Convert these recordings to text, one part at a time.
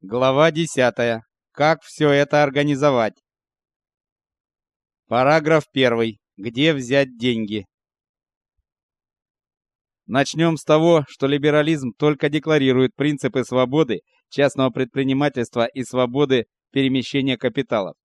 Глава 10. Как все это организовать? Параграф 1. Где взять деньги? Начнем с того, что либерализм только декларирует принципы свободы частного предпринимательства и свободы перемещения капиталов.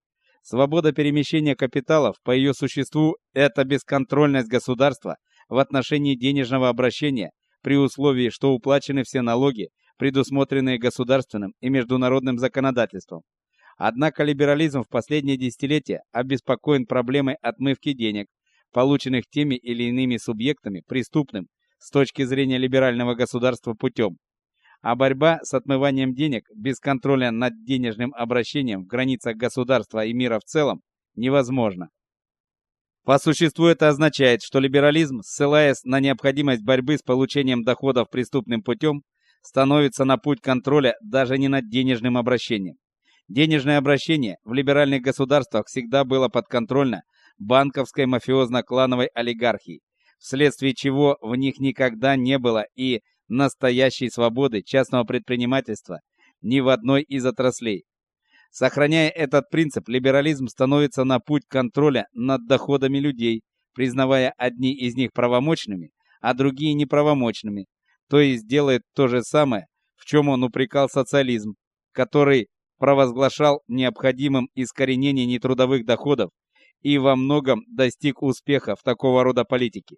Свобода перемещения капиталов по ее существу это бесконтрольность государства в отношении денежного обращения при условии, что уплачены все налоги предусмотренные государственным и международным законодательством. Однако либерализм в последние десятилетия обеспокоен проблемой отмывки денег, полученных теми или иными субъектами преступным с точки зрения либерального государства путем. А борьба с отмыванием денег без контроля над денежным обращением в границах государства и мира в целом невозможна. По существу это означает, что либерализм, ссылаясь на необходимость борьбы с получением доходов преступным путем, становится на путь контроля даже не над денежным обращением. Денежное обращение в либеральных государствах всегда было подконтрольно банковской мафиозно-клановой олигархии, вследствие чего в них никогда не было и настоящей свободы частного предпринимательства ни в одной из отраслей. Сохраняя этот принцип, либерализм становится на путь контроля над доходами людей, признавая одни из них правомочными, а другие неправомочными, то есть делает то же самое, в чем он упрекал социализм, который провозглашал необходимым искоренение нетрудовых доходов и во многом достиг успеха в такого рода политике.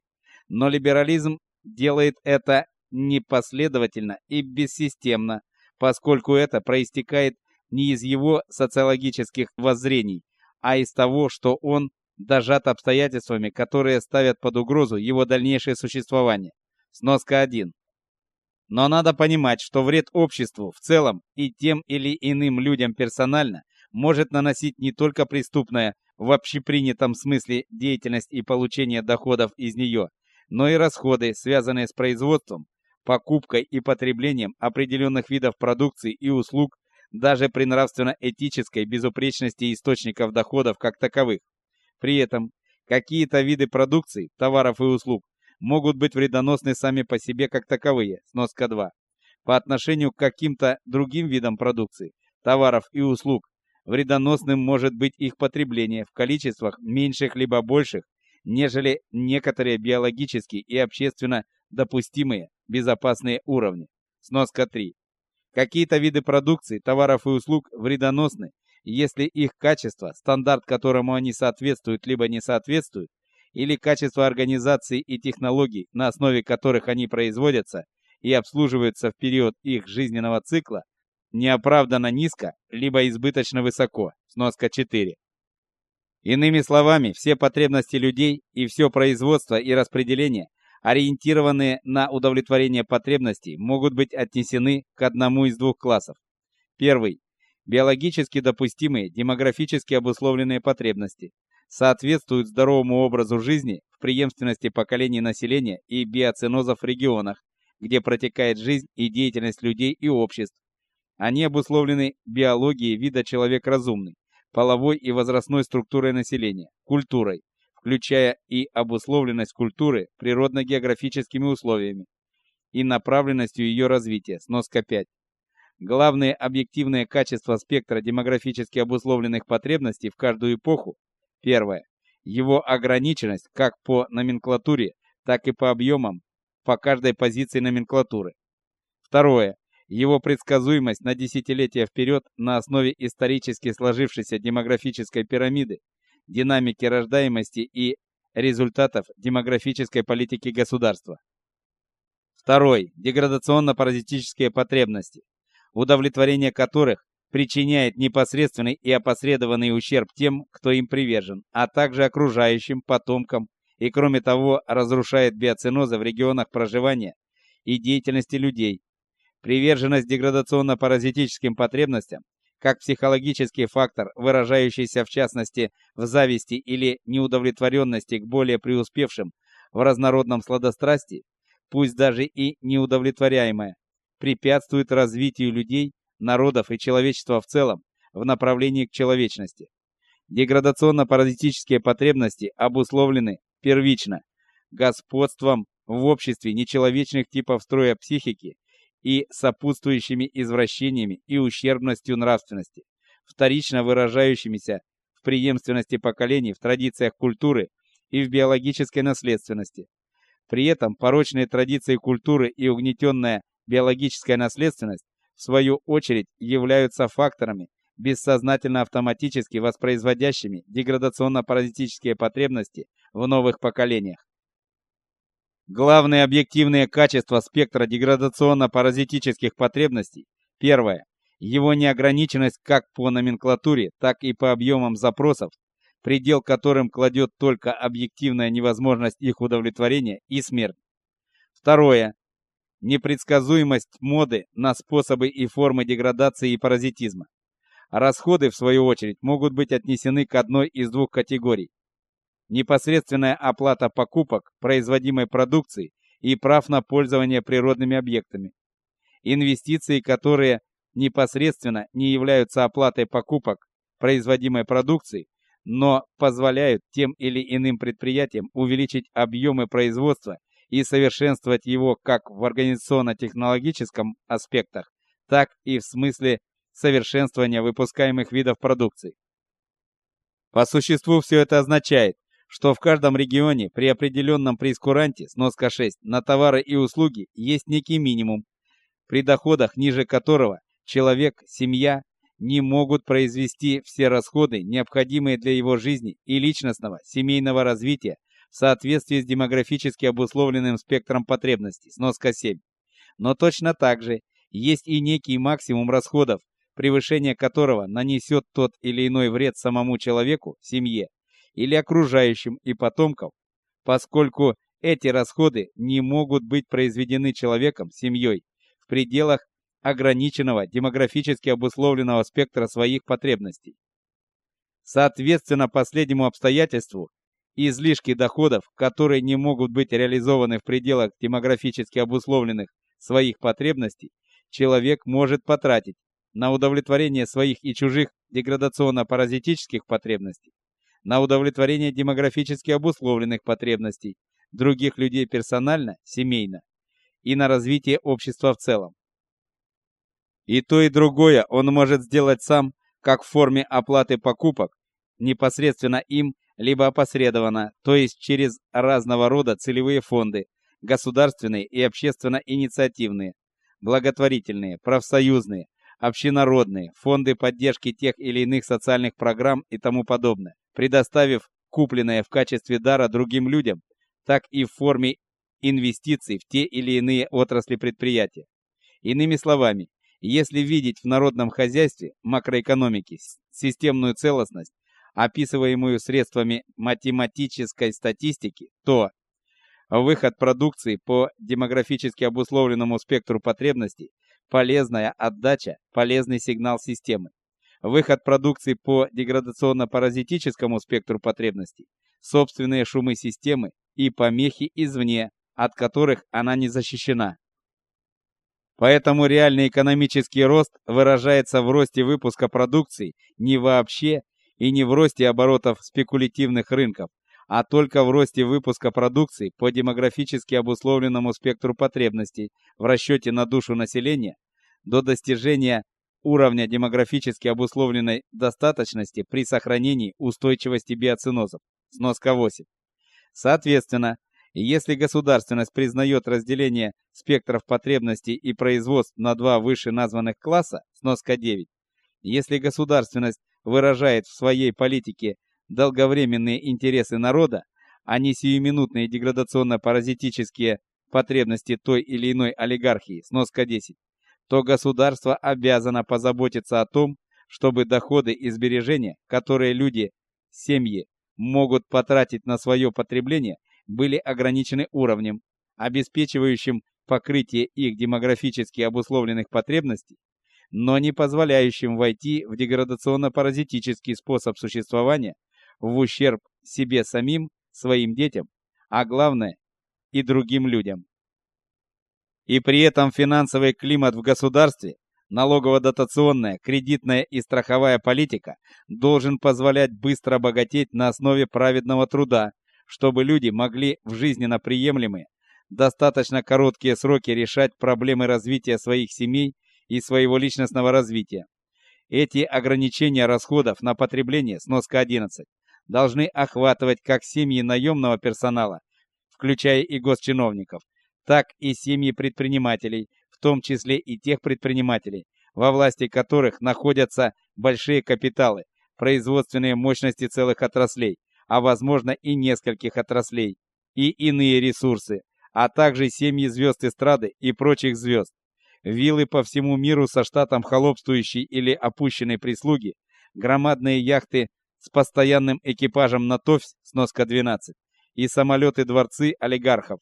Но либерализм делает это непоследовательно и бессистемно, поскольку это проистекает не из его социологических воззрений, а из того, что он дожат обстоятельствами, которые ставят под угрозу его дальнейшее существование. Сноска 1. Но надо понимать, что вред обществу в целом и тем или иным людям персонально может наносить не только преступная в общепринятом смысле деятельность и получение доходов из нее, но и расходы, связанные с производством, покупкой и потреблением определенных видов продукции и услуг даже при нравственно-этической безупречности источников доходов как таковых. При этом какие-то виды продукции, товаров и услуг могут быть вредоносны сами по себе как таковые. Сноска 2. По отношению к каким-то другим видам продукции, товаров и услуг вредоносным может быть их потребление в количествах меньших либо больших, нежели некоторые биологически и общественно допустимые безопасные уровни. Сноска 3. Какие-то виды продукции, товаров и услуг вредоносны, если их качество, стандарт которому они соответствуют либо не соответствуют, или качество организации и технологий, на основе которых они производятся и обслуживаются в период их жизненного цикла, неоправданно низко, либо избыточно высоко. Сноска 4. Иными словами, все потребности людей и все производство и распределение, ориентированные на удовлетворение потребностей, могут быть отнесены к одному из двух классов. Первый биологически допустимые демографически обусловленные потребности, соответствуют здоровому образу жизни в преемственности поколений населения и биоценозов в регионах, где протекает жизнь и деятельность людей и обществ. Они обусловлены биологией вида человек разумный, половой и возрастной структурой населения, культурой, включая и обусловленность культуры природно-географическими условиями и направленностью ее развития. Сноска 5. Главные объективные качества спектра демографически обусловленных потребностей в каждую эпоху Первое. Его ограниченность как по номенклатуре, так и по объемам по каждой позиции номенклатуры. Второе. Его предсказуемость на десятилетия вперед на основе исторически сложившейся демографической пирамиды, динамики рождаемости и результатов демографической политики государства. Второй деградационно-паразитические потребности, удовлетворение которых причиняет непосредственный и опосредованный ущерб тем, кто им привержен, а также окружающим потомкам и кроме того разрушает биоценозы в регионах проживания и деятельности людей. Приверженность деградационно-паразитическим потребностям как психологический фактор, выражающийся в частности в зависти или неудовлетворенности к более преуспевшим в разнородном сладострастии, пусть даже и неудовлетворяемое, препятствует развитию людей народов и человечества в целом в направлении к человечности. Деградационно-паразитические потребности обусловлены первично господством в обществе нечеловечных типов строя психики и сопутствующими извращениями и ущербностью нравственности, вторично выражающимися в преемственности поколений, в традициях культуры и в биологической наследственности. При этом порочные традиции культуры и угнетенная биологическая наследственность в свою очередь являются факторами, бессознательно автоматически воспроизводящими деградационно-паразитические потребности в новых поколениях. Главные объективные качества спектра деградационно-паразитических потребностей. Первое его неограниченность как по номенклатуре, так и по объемам запросов, предел которым кладет только объективная невозможность их удовлетворения и смерть. Второе непредсказуемость моды на способы и формы деградации и паразитизма. Расходы в свою очередь могут быть отнесены к одной из двух категорий: непосредственная оплата покупок производимой продукции и прав на пользование природными объектами. Инвестиции, которые непосредственно не являются оплатой покупок производимой продукции, но позволяют тем или иным предприятиям увеличить объемы производства и совершенствовать его как в организационно-технологическом аспектах, так и в смысле совершенствования выпускаемых видов продукции. По существу все это означает, что в каждом регионе при определенном прескуранте сноска 6 на товары и услуги есть некий минимум, при доходах ниже которого человек, семья не могут произвести все расходы, необходимые для его жизни и личностного, семейного развития в соответствии с демографически обусловленным спектром потребностей. Сноска 7. Но точно так же есть и некий максимум расходов, превышение которого нанесет тот или иной вред самому человеку, семье или окружающим и потомкам, поскольку эти расходы не могут быть произведены человеком, семьей в пределах ограниченного демографически обусловленного спектра своих потребностей. Соответственно последнему обстоятельству, излишки доходов, которые не могут быть реализованы в пределах демографически обусловленных своих потребностей, человек может потратить на удовлетворение своих и чужих деградационно-паразитических потребностей, на удовлетворение демографически обусловленных потребностей других людей персонально, семейно и на развитие общества в целом. И то, и другое он может сделать сам, как в форме оплаты покупок, непосредственно им, либо опосредованно, то есть через разного рода целевые фонды, государственные и общественно-инициативные, благотворительные, профсоюзные, общенародные, фонды поддержки тех или иных социальных программ и тому подобное, предоставив купленное в качестве дара другим людям, так и в форме инвестиций в те или иные отрасли предприятия. Иными словами, если видеть в народном хозяйстве макроэкономики системную целостность, описываемую средствами математической статистики, то выход продукции по демографически обусловленному спектру потребностей, полезная отдача, полезный сигнал системы. Выход продукции по деградационно-паразитическому спектру потребностей, собственные шумы системы и помехи извне, от которых она не защищена. Поэтому реальный экономический рост выражается в росте выпуска продукции не вообще и не в росте оборотов спекулятивных рынков, а только в росте выпуска продукции по демографически обусловленному спектру потребностей в расчете на душу населения до достижения уровня демографически обусловленной достаточности при сохранении устойчивости биоценозов. Сноска 8. Соответственно, если государственность признает разделение спектров потребностей и производств на два вышеназванных класса, сноска 9, если государственность выражает в своей политике долговременные интересы народа, а не сиюминутные деградационно-паразитические потребности той или иной олигархии, сноска 10, то государство обязано позаботиться о том, чтобы доходы и сбережения, которые люди, семьи могут потратить на свое потребление, были ограничены уровнем, обеспечивающим покрытие их демографически обусловленных потребностей, но не позволяющим войти в деградационно-паразитический способ существования в ущерб себе самим, своим детям, а главное и другим людям. И при этом финансовый климат в государстве, налогово-дотационная, кредитная и страховая политика должен позволять быстро богатеть на основе праведного труда, чтобы люди могли в жизненно приемлемые, достаточно короткие сроки решать проблемы развития своих семей и своего личностного развития. Эти ограничения расходов на потребление, сноска 11, должны охватывать как семьи наемного персонала, включая и госчиновников, так и семьи предпринимателей, в том числе и тех предпринимателей, во власти которых находятся большие капиталы, производственные мощности целых отраслей, а возможно и нескольких отраслей, и иные ресурсы, а также семьи звезд эстрады и прочих звезд. Виллы по всему миру со штатом холопствующей или опущенной прислуги, громадные яхты с постоянным экипажем на ТОВС, сноска 12, и самолеты-дворцы олигархов,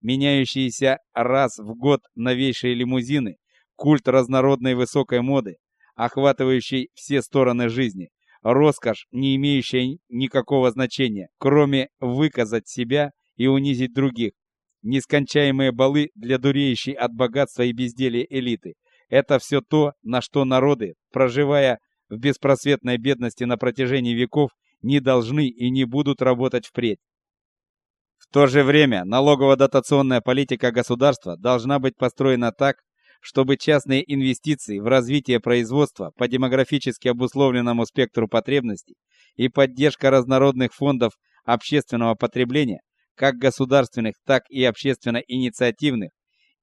меняющиеся раз в год новейшие лимузины, культ разнородной высокой моды, охватывающий все стороны жизни, роскошь, не имеющая никакого значения, кроме выказать себя и унизить других, нескончаемые балы для дуреющей от богатства и безделия элиты. Это все то, на что народы, проживая в беспросветной бедности на протяжении веков, не должны и не будут работать впредь. В то же время налогово-дотационная политика государства должна быть построена так, чтобы частные инвестиции в развитие производства по демографически обусловленному спектру потребностей и поддержка разнородных фондов общественного потребления как государственных, так и общественно-инициативных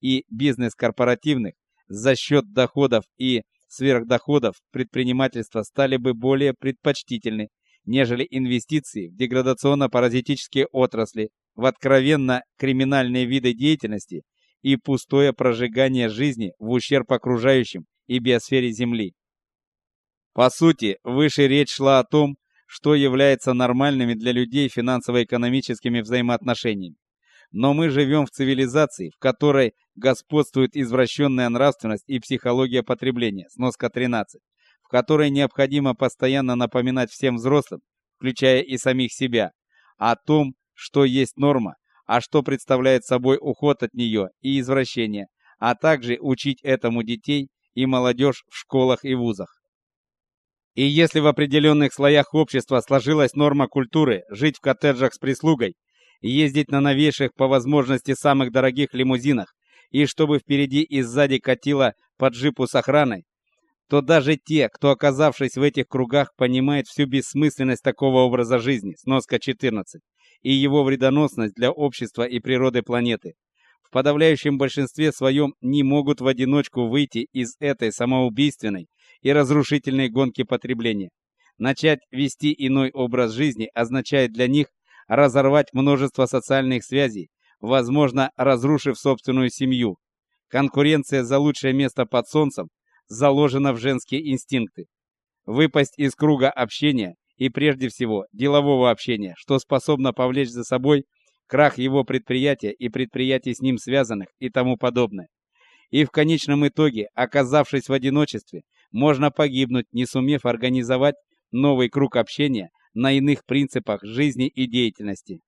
и бизнес-корпоративных за счет доходов и сверхдоходов предпринимательства стали бы более предпочтительны, нежели инвестиции в деградационно-паразитические отрасли, в откровенно криминальные виды деятельности и пустое прожигание жизни в ущерб окружающим и биосфере Земли. По сути, выше речь шла о том, что является нормальными для людей финансово-экономическими взаимоотношениями. Но мы живем в цивилизации, в которой господствует извращенная нравственность и психология потребления, сноска 13, в которой необходимо постоянно напоминать всем взрослым, включая и самих себя, о том, что есть норма, а что представляет собой уход от нее и извращение, а также учить этому детей и молодежь в школах и вузах. И если в определенных слоях общества сложилась норма культуры жить в коттеджах с прислугой, ездить на новейших по возможности самых дорогих лимузинах, и чтобы впереди и сзади катило под джипу с охраной, то даже те, кто оказавшись в этих кругах, понимает всю бессмысленность такого образа жизни, сноска 14, и его вредоносность для общества и природы планеты, в подавляющем большинстве своем не могут в одиночку выйти из этой самоубийственной и разрушительной гонки потребления. Начать вести иной образ жизни означает для них разорвать множество социальных связей, возможно, разрушив собственную семью. Конкуренция за лучшее место под солнцем заложена в женские инстинкты. Выпасть из круга общения и прежде всего делового общения, что способно повлечь за собой крах его предприятия и предприятий с ним связанных и тому подобное. И в конечном итоге, оказавшись в одиночестве, можно погибнуть, не сумев организовать новый круг общения на иных принципах жизни и деятельности.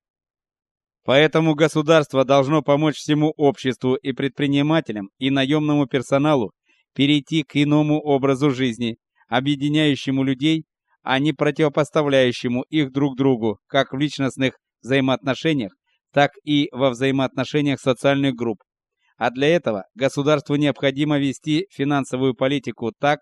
Поэтому государство должно помочь всему обществу и предпринимателям, и наемному персоналу перейти к иному образу жизни, объединяющему людей, а не противопоставляющему их друг другу, как в личностных взаимоотношениях, так и во взаимоотношениях социальных групп. А для этого государству необходимо вести финансовую политику так,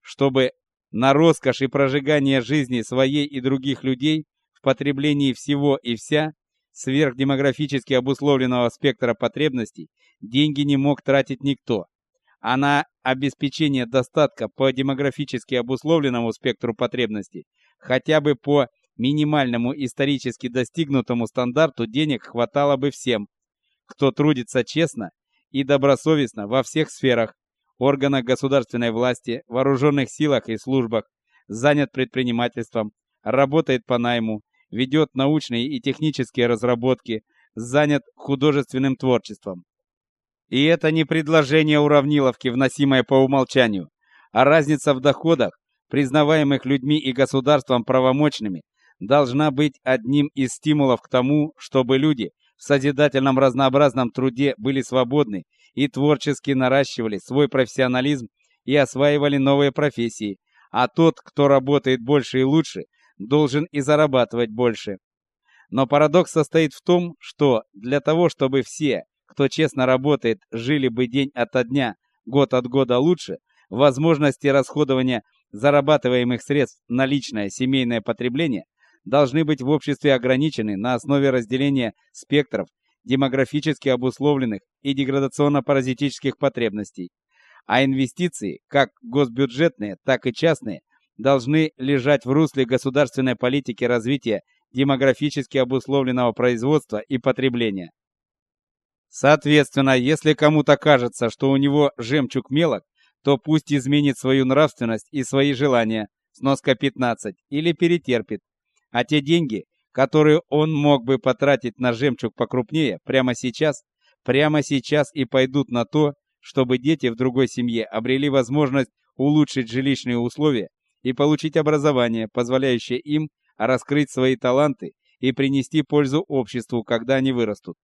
чтобы на роскошь и прожигание жизни своей и других людей в потреблении всего и вся сверхдемографически обусловленного спектра потребностей деньги не мог тратить никто. А на обеспечение достатка по демографически обусловленному спектру потребностей хотя бы по минимальному исторически достигнутому стандарту денег хватало бы всем, кто трудится честно и добросовестно во всех сферах, органах государственной власти, вооруженных силах и службах, занят предпринимательством, работает по найму, ведет научные и технические разработки, занят художественным творчеством. И это не предложение уравниловки, вносимое по умолчанию, а разница в доходах, признаваемых людьми и государством правомочными, должна быть одним из стимулов к тому, чтобы люди в созидательном разнообразном труде были свободны и творчески наращивали свой профессионализм и осваивали новые профессии, а тот, кто работает больше и лучше, должен и зарабатывать больше. Но парадокс состоит в том, что для того, чтобы все, кто честно работает, жили бы день ото дня, год от года лучше, возможности расходования зарабатываемых средств на личное семейное потребление должны быть в обществе ограничены на основе разделения спектров демографически обусловленных и деградационно-паразитических потребностей. А инвестиции, как госбюджетные, так и частные, должны лежать в русле государственной политики развития демографически обусловленного производства и потребления. Соответственно, если кому-то кажется, что у него жемчуг мелок, то пусть изменит свою нравственность и свои желания, сноска 15, или перетерпит. А те деньги, которые он мог бы потратить на жемчуг покрупнее прямо сейчас, прямо сейчас и пойдут на то, чтобы дети в другой семье обрели возможность улучшить жилищные условия и получить образование, позволяющее им раскрыть свои таланты и принести пользу обществу, когда они вырастут.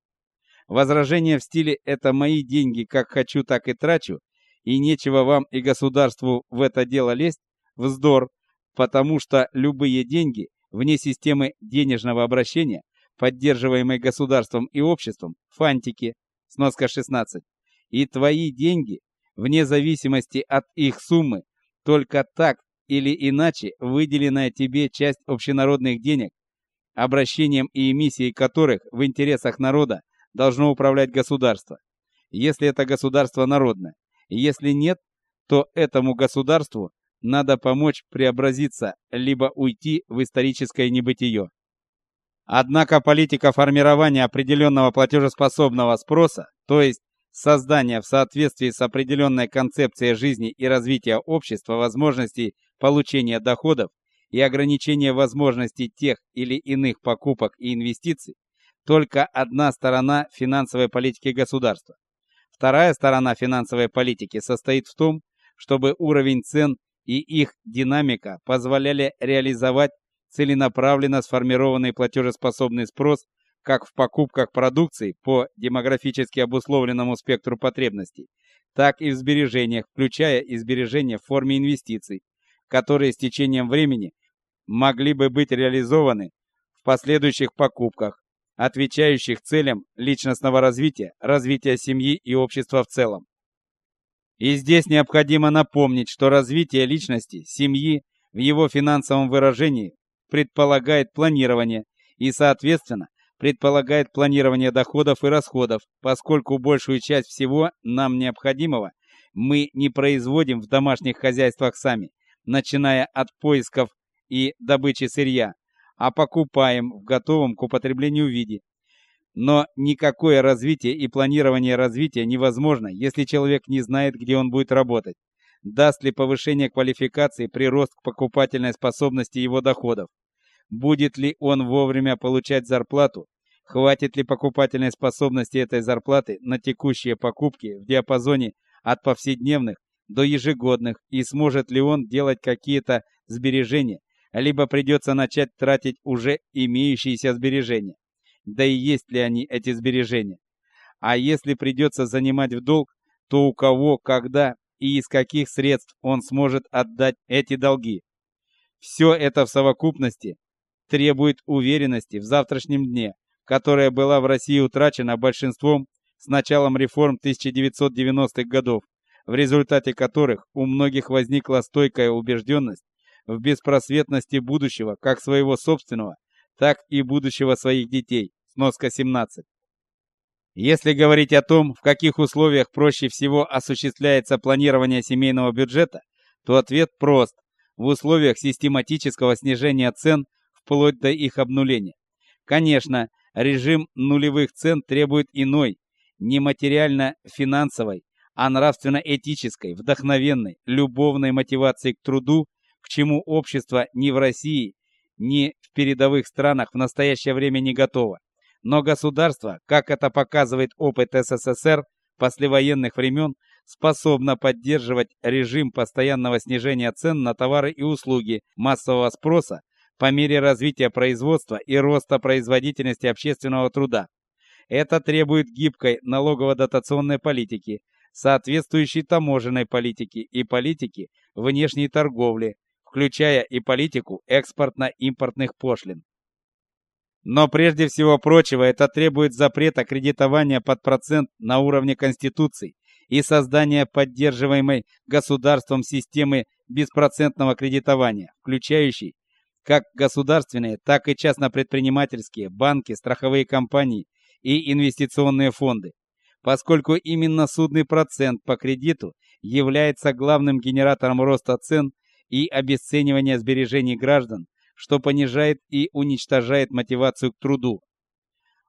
Возражение в стиле «это мои деньги, как хочу, так и трачу», и нечего вам и государству в это дело лезть, вздор, потому что любые деньги вне системы денежного обращения, поддерживаемой государством и обществом, фантики, сноска 16, и твои деньги, вне зависимости от их суммы, только так или иначе выделенная тебе часть общенародных денег, обращением и эмиссией которых в интересах народа должно управлять государство, если это государство народное. Если нет, то этому государству надо помочь преобразиться, либо уйти в историческое небытие. Однако политика формирования определенного платежеспособного спроса, то есть создания в соответствии с определенной концепцией жизни и развития общества возможностей получения доходов и ограничения возможностей тех или иных покупок и инвестиций, только одна сторона финансовой политики государства. Вторая сторона финансовой политики состоит в том, чтобы уровень цен и их динамика позволяли реализовать целенаправленно сформированный платежеспособный спрос как в покупках продукции по демографически обусловленному спектру потребностей, так и в сбережениях, включая и сбережения в форме инвестиций, которые с течением времени могли бы быть реализованы в последующих покупках, отвечающих целям личностного развития, развития семьи и общества в целом. И здесь необходимо напомнить, что развитие личности, семьи в его финансовом выражении предполагает планирование и, соответственно, предполагает планирование доходов и расходов, поскольку большую часть всего нам необходимого мы не производим в домашних хозяйствах сами, начиная от поисков и добычи сырья, а покупаем в готовом к употреблению виде. Но никакое развитие и планирование развития невозможно, если человек не знает, где он будет работать. Даст ли повышение квалификации прирост к покупательной способности его доходов? Будет ли он вовремя получать зарплату? Хватит ли покупательной способности этой зарплаты на текущие покупки в диапазоне от повседневных до ежегодных и сможет ли он делать какие-то сбережения, либо придется начать тратить уже имеющиеся сбережения. Да и есть ли они эти сбережения? А если придется занимать в долг, то у кого, когда и из каких средств он сможет отдать эти долги? Все это в совокупности требует уверенности в завтрашнем дне, которая была в России утрачена большинством с началом реформ 1990-х годов, в результате которых у многих возникла стойкая убежденность в беспросветности будущего, как своего собственного, так и будущего своих детей. Сноска 17. Если говорить о том, в каких условиях проще всего осуществляется планирование семейного бюджета, то ответ прост: в условиях систематического снижения цен вплоть до их обнуления. Конечно, режим нулевых цен требует иной, не материально-финансовой, а нравственно-этической, вдохновенной, любовной мотивации к труду к чему общество ни в России, ни в передовых странах в настоящее время не готово. Но государство, как это показывает опыт СССР послевоенных времен, способно поддерживать режим постоянного снижения цен на товары и услуги массового спроса по мере развития производства и роста производительности общественного труда. Это требует гибкой налогово-дотационной политики, соответствующей таможенной политики и политики внешней торговли, включая и политику экспортно-импортных пошлин. Но прежде всего прочего это требует запрета кредитования под процент на уровне Конституции и создания поддерживаемой государством системы беспроцентного кредитования, включающей как государственные, так и частно-предпринимательские, банки, страховые компании и инвестиционные фонды, поскольку именно судный процент по кредиту является главным генератором роста цен и обесценивания сбережений граждан, что понижает и уничтожает мотивацию к труду.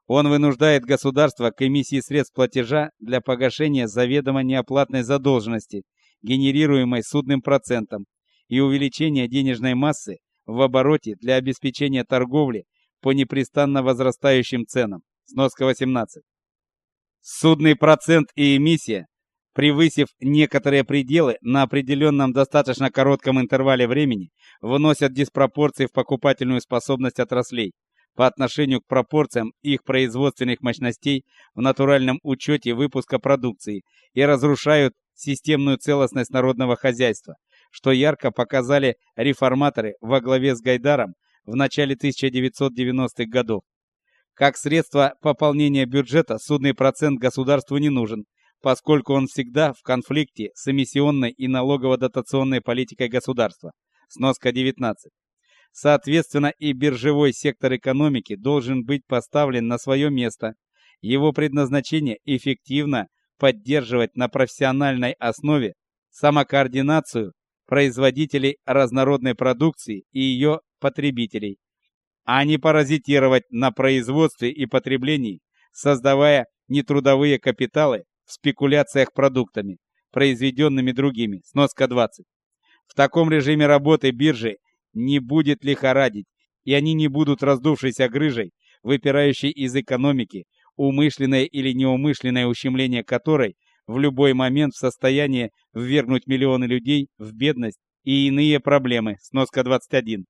Он вынуждает государство к эмиссии средств платежа для погашения заведомо неоплатной задолженности, генерируемой судным процентом, и увеличения денежной массы в обороте для обеспечения торговли по непрестанно возрастающим ценам. Сноска 18. Судный процент и эмиссия превысив некоторые пределы на определенном достаточно коротком интервале времени, вносят диспропорции в покупательную способность отраслей по отношению к пропорциям их производственных мощностей в натуральном учете выпуска продукции и разрушают системную целостность народного хозяйства, что ярко показали реформаторы во главе с Гайдаром в начале 1990-х годов. Как средство пополнения бюджета судный процент государству не нужен, поскольку он всегда в конфликте с эмиссионной и налогово-дотационной политикой государства. Сноска 19. Соответственно, и биржевой сектор экономики должен быть поставлен на свое место. Его предназначение эффективно поддерживать на профессиональной основе самокоординацию производителей разнородной продукции и ее потребителей, а не паразитировать на производстве и потреблении, создавая нетрудовые капиталы в спекуляциях продуктами, произведенными другими. Сноска 20. В таком режиме работы биржи не будет лихорадить, и они не будут раздувшейся грыжей, выпирающей из экономики, умышленное или неумышленное ущемление которой в любой момент в состоянии ввергнуть миллионы людей в бедность и иные проблемы. Сноска 21.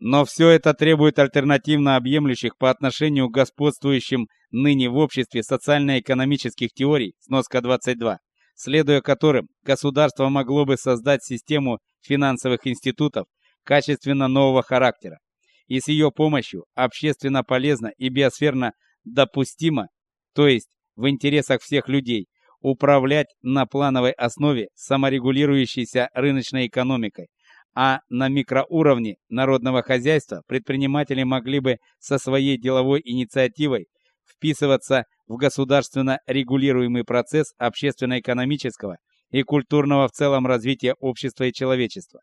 Но все это требует альтернативно объемлющих по отношению к господствующим ныне в обществе социально-экономических теорий, сноска 22, следуя которым государство могло бы создать систему финансовых институтов качественно нового характера, и с ее помощью общественно полезно и биосферно допустимо, то есть в интересах всех людей, управлять на плановой основе саморегулирующейся рыночной экономикой, а на микроуровне народного хозяйства предприниматели могли бы со своей деловой инициативой вписываться в государственно регулируемый процесс общественно-экономического и культурного в целом развития общества и человечества.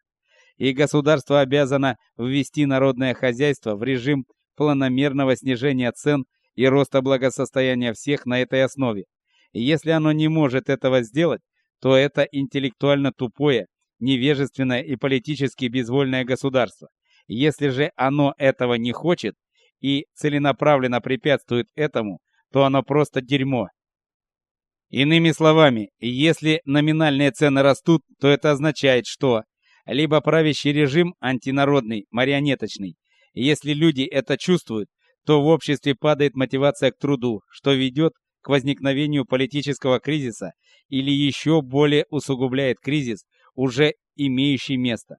И государство обязано ввести народное хозяйство в режим планомерного снижения цен и роста благосостояния всех на этой основе. И если оно не может этого сделать, то это интеллектуально тупое, невежественное и политически безвольное государство. Если же оно этого не хочет и целенаправленно препятствует этому, то оно просто дерьмо. Иными словами, если номинальные цены растут, то это означает, что либо правящий режим антинародный, марионеточный. Если люди это чувствуют, то в обществе падает мотивация к труду, что ведет к возникновению политического кризиса или еще более усугубляет кризис, уже имеющий место.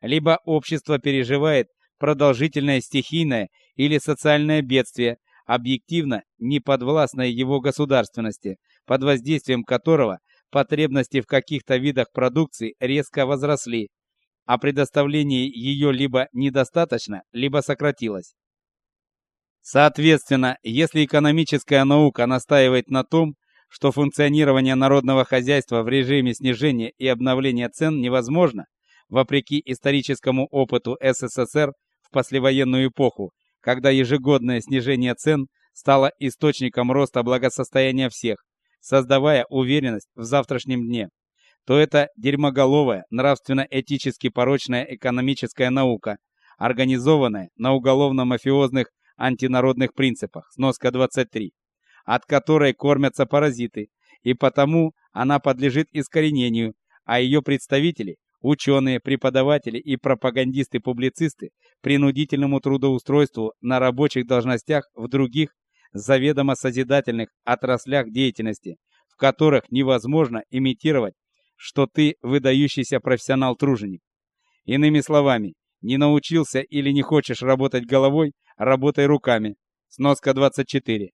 Либо общество переживает продолжительное стихийное или социальное бедствие, объективно не подвластное его государственности, под воздействием которого потребности в каких-то видах продукции резко возросли, а предоставление ее либо недостаточно, либо сократилось. Соответственно, если экономическая наука настаивает на том, что функционирование народного хозяйства в режиме снижения и обновления цен невозможно, вопреки историческому опыту СССР в послевоенную эпоху, когда ежегодное снижение цен стало источником роста благосостояния всех, создавая уверенность в завтрашнем дне, то это дерьмоголовая, нравственно-этически порочная экономическая наука, организованная на уголовно-мафиозных антинародных принципах. Сноска 23 от которой кормятся паразиты, и потому она подлежит искоренению, а ее представители, ученые, преподаватели и пропагандисты-публицисты принудительному трудоустройству на рабочих должностях в других заведомо созидательных отраслях деятельности, в которых невозможно имитировать, что ты выдающийся профессионал-труженик. Иными словами, не научился или не хочешь работать головой, работой руками. Сноска 24.